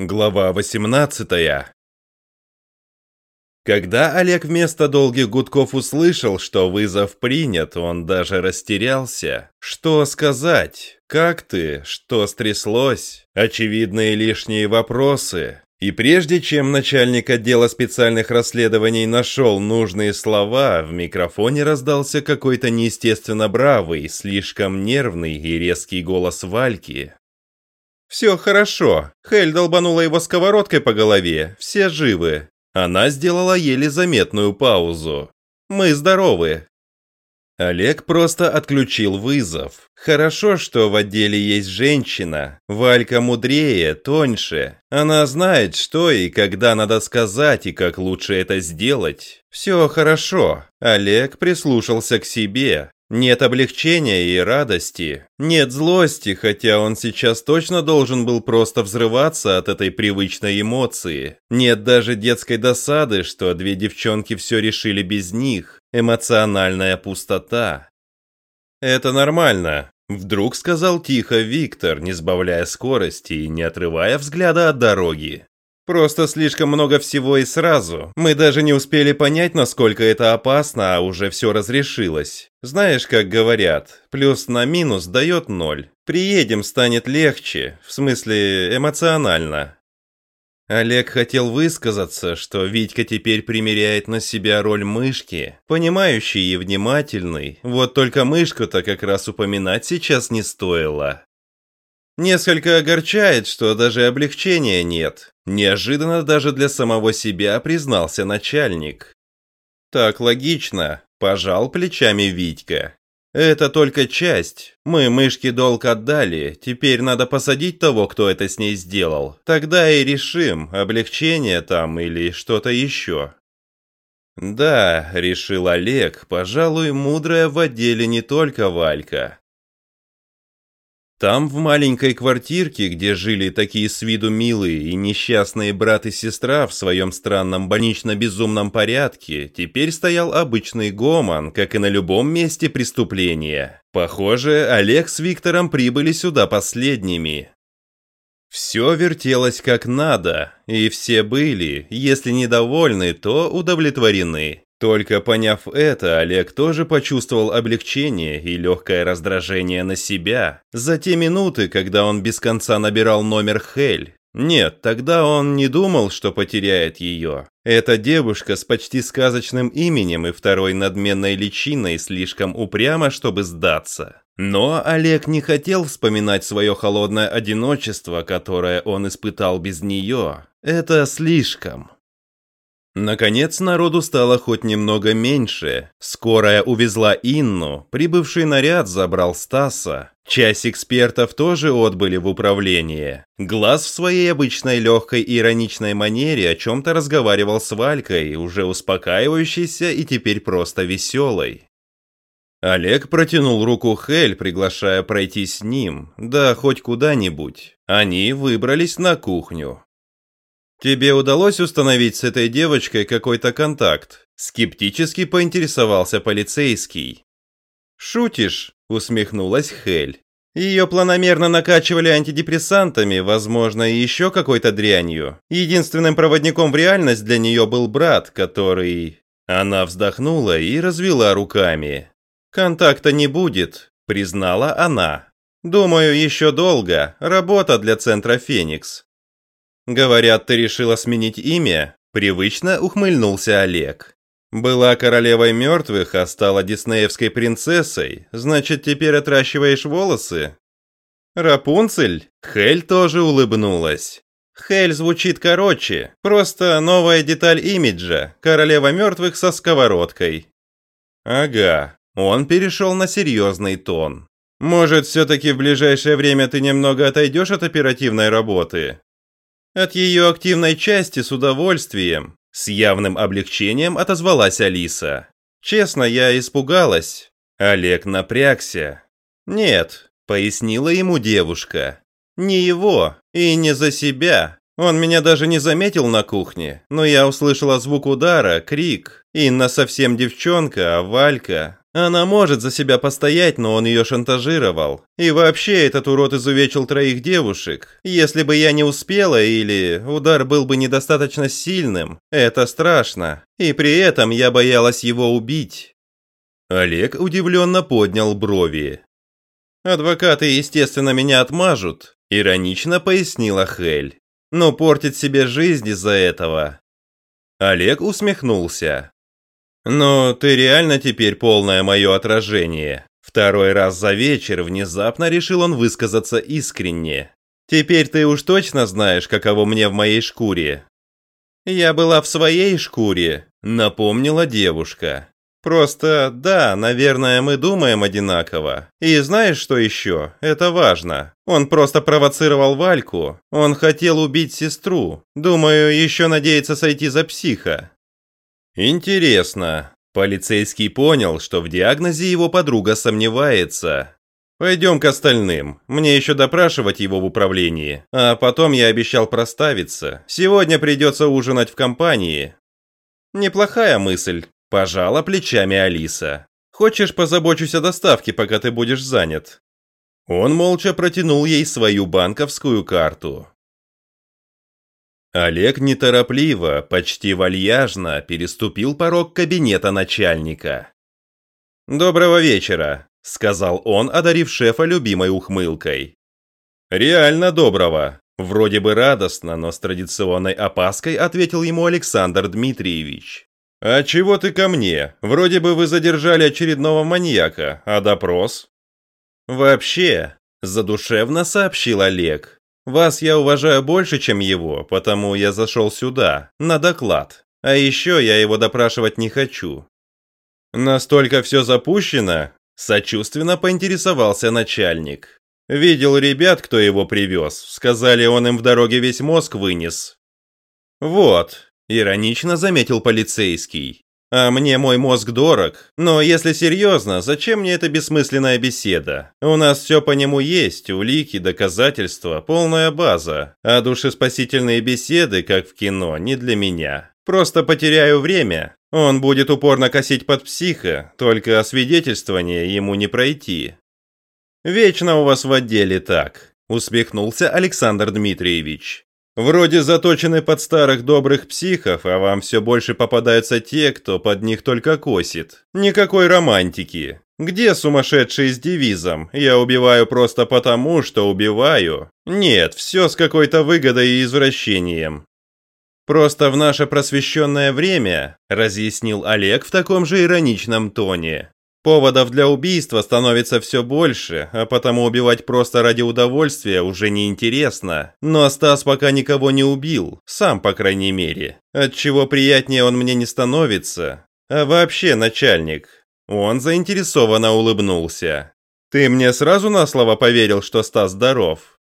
Глава 18 Когда Олег вместо долгих гудков услышал, что вызов принят, он даже растерялся. Что сказать? Как ты? Что стряслось? Очевидные лишние вопросы. И прежде чем начальник отдела специальных расследований нашел нужные слова, в микрофоне раздался какой-то неестественно бравый, слишком нервный и резкий голос Вальки. «Все хорошо. Хель долбанула его сковородкой по голове. Все живы». Она сделала еле заметную паузу. «Мы здоровы». Олег просто отключил вызов. Хорошо, что в отделе есть женщина. Валька мудрее, тоньше. Она знает, что и когда надо сказать, и как лучше это сделать. Все хорошо. Олег прислушался к себе. Нет облегчения и радости, нет злости, хотя он сейчас точно должен был просто взрываться от этой привычной эмоции. Нет даже детской досады, что две девчонки все решили без них. Эмоциональная пустота. «Это нормально», – вдруг сказал тихо Виктор, не сбавляя скорости и не отрывая взгляда от дороги. Просто слишком много всего и сразу. Мы даже не успели понять, насколько это опасно, а уже все разрешилось. Знаешь, как говорят, плюс на минус дает ноль. Приедем, станет легче, в смысле эмоционально. Олег хотел высказаться, что Витька теперь примеряет на себя роль мышки, понимающей и внимательной, вот только мышку-то как раз упоминать сейчас не стоило. Несколько огорчает, что даже облегчения нет. Неожиданно даже для самого себя признался начальник. Так логично, пожал плечами Витька. Это только часть. Мы мышке долг отдали, теперь надо посадить того, кто это с ней сделал. Тогда и решим, облегчение там или что-то еще. Да, решил Олег, пожалуй, мудрая в отделе не только Валька. Там, в маленькой квартирке, где жили такие с виду милые и несчастные брат и сестра в своем странном больнично-безумном порядке, теперь стоял обычный гомон, как и на любом месте преступления. Похоже, Олег с Виктором прибыли сюда последними. Все вертелось как надо, и все были, если недовольны, то удовлетворены. Только поняв это, Олег тоже почувствовал облегчение и легкое раздражение на себя за те минуты, когда он без конца набирал номер Хель. Нет, тогда он не думал, что потеряет ее. Эта девушка с почти сказочным именем и второй надменной личиной слишком упряма, чтобы сдаться. Но Олег не хотел вспоминать свое холодное одиночество, которое он испытал без нее. Это слишком. Наконец народу стало хоть немного меньше. Скорая увезла Инну, прибывший наряд забрал Стаса. Часть экспертов тоже отбыли в управление. Глаз в своей обычной легкой ироничной манере о чем-то разговаривал с Валькой, уже успокаивающейся и теперь просто веселой. Олег протянул руку Хель, приглашая пройти с ним, да хоть куда-нибудь. Они выбрались на кухню. «Тебе удалось установить с этой девочкой какой-то контакт?» Скептически поинтересовался полицейский. «Шутишь?» – усмехнулась Хель. Ее планомерно накачивали антидепрессантами, возможно, и еще какой-то дрянью. Единственным проводником в реальность для нее был брат, который... Она вздохнула и развела руками. «Контакта не будет», – признала она. «Думаю, еще долго. Работа для центра «Феникс». «Говорят, ты решила сменить имя?» Привычно ухмыльнулся Олег. «Была королевой мертвых, а стала диснеевской принцессой. Значит, теперь отращиваешь волосы?» «Рапунцель?» Хель тоже улыбнулась. Хель звучит короче, просто новая деталь имиджа, королева мертвых со сковородкой. Ага, он перешел на серьезный тон. Может, все-таки в ближайшее время ты немного отойдешь от оперативной работы? От ее активной части с удовольствием. С явным облегчением отозвалась Алиса. Честно, я испугалась. Олег напрягся. Нет, пояснила ему девушка. Не его и не за себя. Он меня даже не заметил на кухне, но я услышала звук удара, крик. Инна совсем девчонка, а Валька... Она может за себя постоять, но он ее шантажировал. И вообще, этот урод изувечил троих девушек. Если бы я не успела или удар был бы недостаточно сильным, это страшно. И при этом я боялась его убить. Олег удивленно поднял брови. «Адвокаты, естественно, меня отмажут», – иронично пояснила Хель. «Но портит себе жизнь из-за этого». Олег усмехнулся. «Но ты реально теперь полное мое отражение». Второй раз за вечер внезапно решил он высказаться искренне. «Теперь ты уж точно знаешь, каково мне в моей шкуре». «Я была в своей шкуре», – напомнила девушка. Просто, да, наверное, мы думаем одинаково. И знаешь, что еще? Это важно. Он просто провоцировал Вальку. Он хотел убить сестру. Думаю, еще надеется сойти за психа. Интересно. Полицейский понял, что в диагнозе его подруга сомневается. Пойдем к остальным. Мне еще допрашивать его в управлении. А потом я обещал проставиться. Сегодня придется ужинать в компании. Неплохая мысль. Пожала плечами Алиса. «Хочешь, позабочусь о доставке, пока ты будешь занят?» Он молча протянул ей свою банковскую карту. Олег неторопливо, почти вальяжно переступил порог кабинета начальника. «Доброго вечера», — сказал он, одарив шефа любимой ухмылкой. «Реально доброго», — вроде бы радостно, но с традиционной опаской ответил ему Александр Дмитриевич. «А чего ты ко мне? Вроде бы вы задержали очередного маньяка, а допрос?» «Вообще», – задушевно сообщил Олег, – «вас я уважаю больше, чем его, потому я зашел сюда, на доклад. А еще я его допрашивать не хочу». «Настолько все запущено?» – сочувственно поинтересовался начальник. «Видел ребят, кто его привез. Сказали, он им в дороге весь мозг вынес». «Вот, Иронично заметил полицейский. А мне мой мозг дорог. Но если серьезно, зачем мне эта бессмысленная беседа? У нас все по нему есть, улики, доказательства, полная база. А душеспасительные беседы, как в кино, не для меня. Просто потеряю время. Он будет упорно косить под психа, только освидетельствование ему не пройти. Вечно у вас в отделе так, усмехнулся Александр Дмитриевич. Вроде заточены под старых добрых психов, а вам все больше попадаются те, кто под них только косит. Никакой романтики. Где сумасшедшие с девизом «Я убиваю просто потому, что убиваю»? Нет, все с какой-то выгодой и извращением. Просто в наше просвещенное время, разъяснил Олег в таком же ироничном тоне, Поводов для убийства становится все больше, а потому убивать просто ради удовольствия уже не интересно. Но Стас пока никого не убил, сам по крайней мере. Отчего приятнее он мне не становится. А вообще, начальник. Он заинтересованно улыбнулся. Ты мне сразу на слово поверил, что Стас здоров?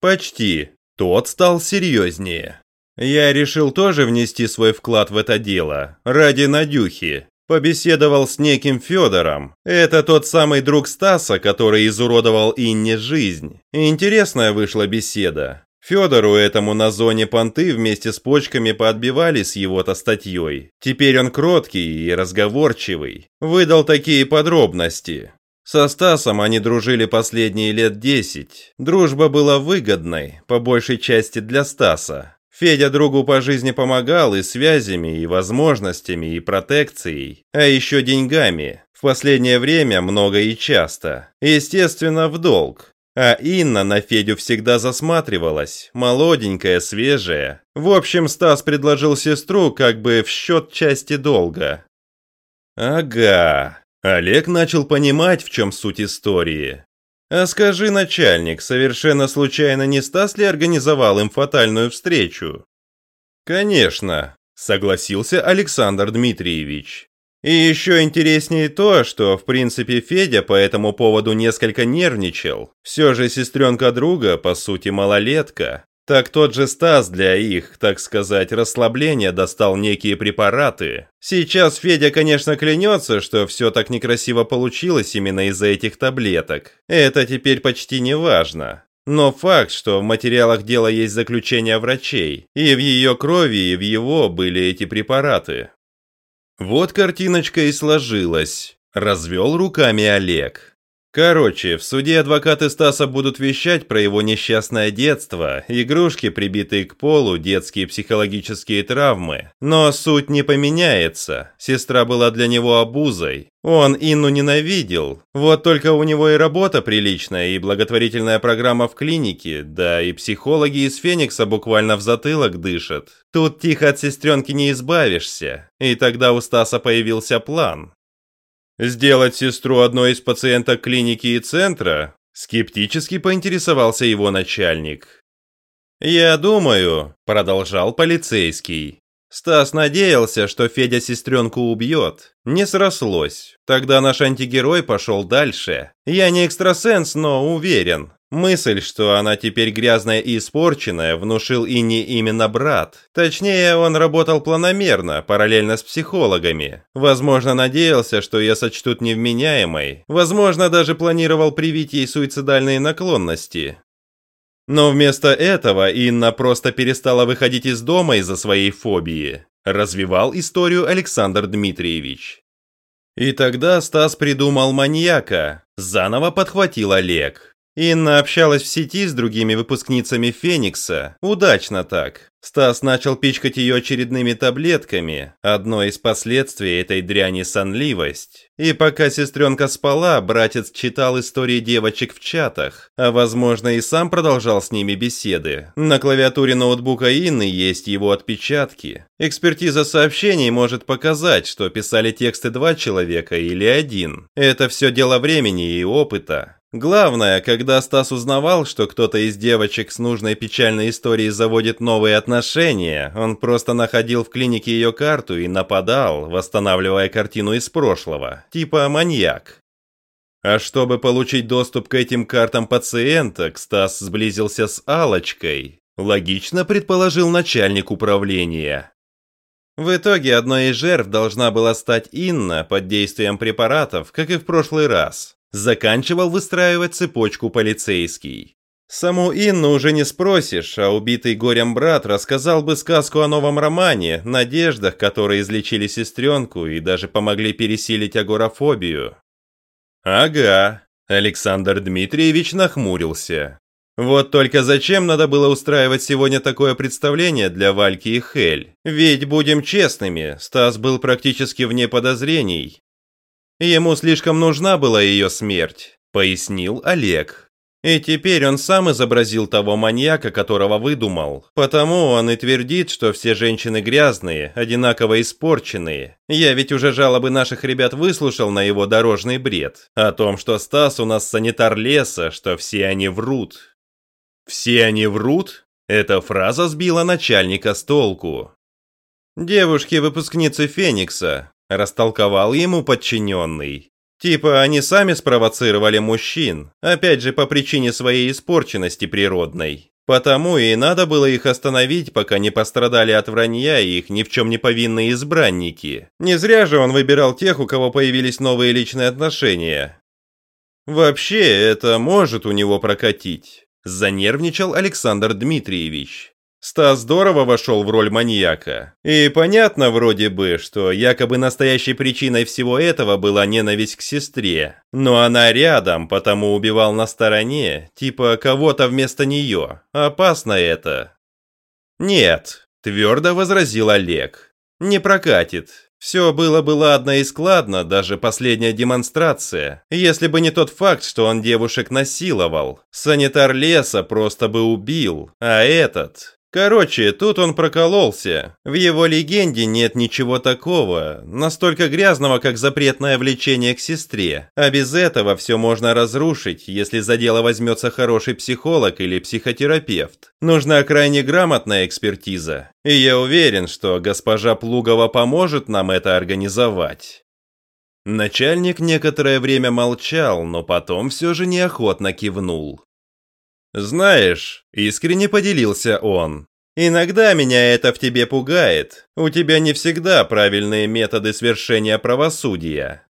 Почти. Тот стал серьезнее. Я решил тоже внести свой вклад в это дело, ради Надюхи. Побеседовал с неким Федором. Это тот самый друг Стаса, который изуродовал Инне жизнь. Интересная вышла беседа. Федору этому на зоне понты вместе с почками поотбивали с его-то статьей. Теперь он кроткий и разговорчивый. Выдал такие подробности. Со Стасом они дружили последние лет десять. Дружба была выгодной, по большей части для Стаса. Федя другу по жизни помогал и связями, и возможностями, и протекцией, а еще деньгами. В последнее время много и часто. Естественно, в долг. А Инна на Федю всегда засматривалась, молоденькая, свежая. В общем, Стас предложил сестру как бы в счет части долга. Ага. Олег начал понимать, в чем суть истории. «А скажи, начальник, совершенно случайно не Стас ли организовал им фатальную встречу?» «Конечно», — согласился Александр Дмитриевич. И еще интереснее то, что, в принципе, Федя по этому поводу несколько нервничал. Все же сестренка друга, по сути, малолетка. Так тот же Стас для их, так сказать, расслабления достал некие препараты. Сейчас Федя, конечно, клянется, что все так некрасиво получилось именно из-за этих таблеток. Это теперь почти не важно. Но факт, что в материалах дела есть заключение врачей, и в ее крови, и в его были эти препараты. Вот картиночка и сложилась. Развел руками Олег. Короче, в суде адвокаты Стаса будут вещать про его несчастное детство, игрушки, прибитые к полу, детские психологические травмы. Но суть не поменяется. Сестра была для него обузой. Он Инну ненавидел. Вот только у него и работа приличная, и благотворительная программа в клинике, да и психологи из Феникса буквально в затылок дышат. Тут тихо от сестренки не избавишься. И тогда у Стаса появился план. Сделать сестру одной из пациенток клиники и центра? Скептически поинтересовался его начальник. «Я думаю», – продолжал полицейский, Стас надеялся, что Федя сестренку убьет. Не срослось. Тогда наш антигерой пошел дальше. Я не экстрасенс, но уверен. Мысль, что она теперь грязная и испорченная, внушил и не именно брат. Точнее, он работал планомерно, параллельно с психологами. Возможно, надеялся, что ее сочтут невменяемой. Возможно, даже планировал привить ей суицидальные наклонности. Но вместо этого Инна просто перестала выходить из дома из-за своей фобии. Развивал историю Александр Дмитриевич. И тогда Стас придумал маньяка. Заново подхватил Олег. Инна общалась в сети с другими выпускницами Феникса. Удачно так. Стас начал пичкать ее очередными таблетками. Одно из последствий этой дряни – сонливость. И пока сестренка спала, братец читал истории девочек в чатах, а возможно и сам продолжал с ними беседы. На клавиатуре ноутбука Инны есть его отпечатки. Экспертиза сообщений может показать, что писали тексты два человека или один. Это все дело времени и опыта. Главное, когда Стас узнавал, что кто-то из девочек с нужной печальной историей заводит новые отношения, он просто находил в клинике ее карту и нападал, восстанавливая картину из прошлого, типа маньяк. А чтобы получить доступ к этим картам пациенток, Стас сблизился с алочкой логично предположил начальник управления. В итоге одной из жертв должна была стать Инна под действием препаратов, как и в прошлый раз. Заканчивал выстраивать цепочку полицейский. Саму Инну уже не спросишь, а убитый горем брат рассказал бы сказку о новом романе, надеждах, которые излечили сестренку и даже помогли пересилить агорафобию. Ага, Александр Дмитриевич нахмурился. Вот только зачем надо было устраивать сегодня такое представление для Вальки и Хель? Ведь, будем честными, Стас был практически вне подозрений, Ему слишком нужна была ее смерть, пояснил Олег. И теперь он сам изобразил того маньяка, которого выдумал. Потому он и твердит, что все женщины грязные, одинаково испорченные. Я ведь уже жалобы наших ребят выслушал на его дорожный бред. О том, что Стас у нас санитар леса, что все они врут. «Все они врут?» Эта фраза сбила начальника с толку. Девушки-выпускницы Феникса, Растолковал ему подчиненный. Типа они сами спровоцировали мужчин, опять же по причине своей испорченности природной. Потому и надо было их остановить, пока не пострадали от вранья их ни в чем не повинные избранники. Не зря же он выбирал тех, у кого появились новые личные отношения. Вообще, это может у него прокатить. Занервничал Александр Дмитриевич. Стас здорово вошел в роль маньяка. И понятно вроде бы, что якобы настоящей причиной всего этого была ненависть к сестре. Но она рядом, потому убивал на стороне, типа кого-то вместо нее. Опасно это. Нет, твердо возразил Олег. Не прокатит. Все было бы ладно и складно, даже последняя демонстрация, если бы не тот факт, что он девушек насиловал. Санитар леса просто бы убил, а этот... Короче, тут он прокололся. В его легенде нет ничего такого, настолько грязного, как запретное влечение к сестре. А без этого все можно разрушить, если за дело возьмется хороший психолог или психотерапевт. Нужна крайне грамотная экспертиза. И я уверен, что госпожа Плугова поможет нам это организовать. Начальник некоторое время молчал, но потом все же неохотно кивнул. «Знаешь», — искренне поделился он, «иногда меня это в тебе пугает. У тебя не всегда правильные методы свершения правосудия».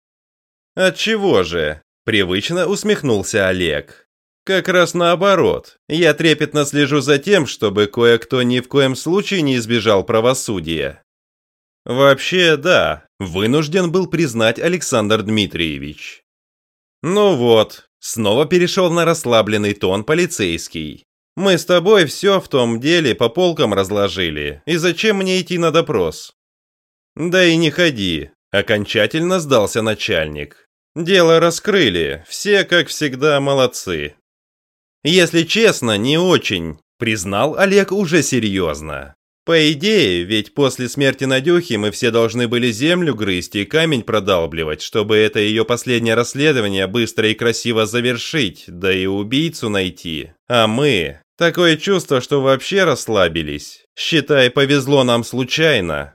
«Отчего же?» — привычно усмехнулся Олег. «Как раз наоборот. Я трепетно слежу за тем, чтобы кое-кто ни в коем случае не избежал правосудия». «Вообще, да», Вынужден был признать Александр Дмитриевич. Ну вот, снова перешел на расслабленный тон полицейский. Мы с тобой все в том деле по полкам разложили, и зачем мне идти на допрос? Да и не ходи, окончательно сдался начальник. Дело раскрыли, все, как всегда, молодцы. Если честно, не очень, признал Олег уже серьезно. По идее, ведь после смерти Надюхи мы все должны были землю грызть и камень продалбливать, чтобы это ее последнее расследование быстро и красиво завершить, да и убийцу найти. А мы... Такое чувство, что вообще расслабились. Считай, повезло нам случайно.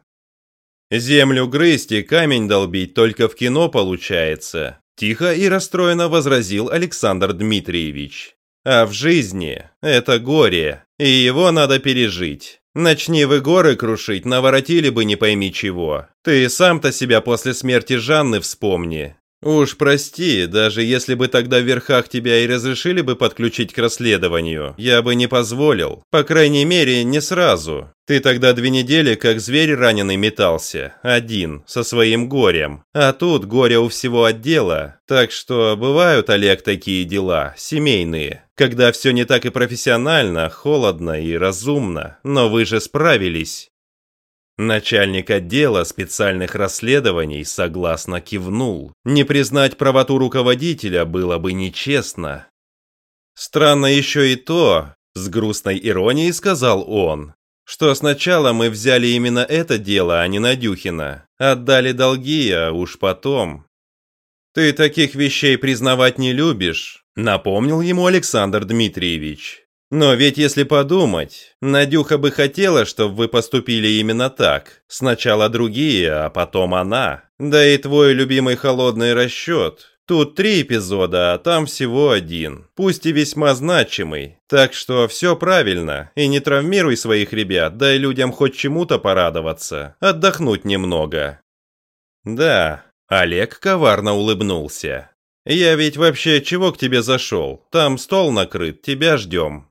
Землю грызть и камень долбить только в кино получается. Тихо и расстроенно возразил Александр Дмитриевич. А в жизни это горе, и его надо пережить. Начни вы горы крушить, наворотили бы не пойми чего. Ты сам-то себя после смерти Жанны вспомни. Уж прости, даже если бы тогда в верхах тебя и разрешили бы подключить к расследованию, я бы не позволил. По крайней мере, не сразу. Ты тогда две недели как зверь раненый метался, один, со своим горем. А тут горе у всего отдела. Так что бывают, Олег, такие дела, семейные. Когда все не так и профессионально, холодно и разумно. Но вы же справились. Начальник отдела специальных расследований согласно кивнул. Не признать правоту руководителя было бы нечестно. Странно еще и то, с грустной иронией сказал он, что сначала мы взяли именно это дело, а не Надюхина. Отдали долги, а уж потом. Ты таких вещей признавать не любишь, напомнил ему Александр Дмитриевич. Но ведь если подумать, Надюха бы хотела, чтобы вы поступили именно так. Сначала другие, а потом она. Да и твой любимый холодный расчет. Тут три эпизода, а там всего один. Пусть и весьма значимый. Так что все правильно. И не травмируй своих ребят, дай людям хоть чему-то порадоваться. Отдохнуть немного. Да, Олег коварно улыбнулся. «Я ведь вообще чего к тебе зашел? Там стол накрыт, тебя ждем.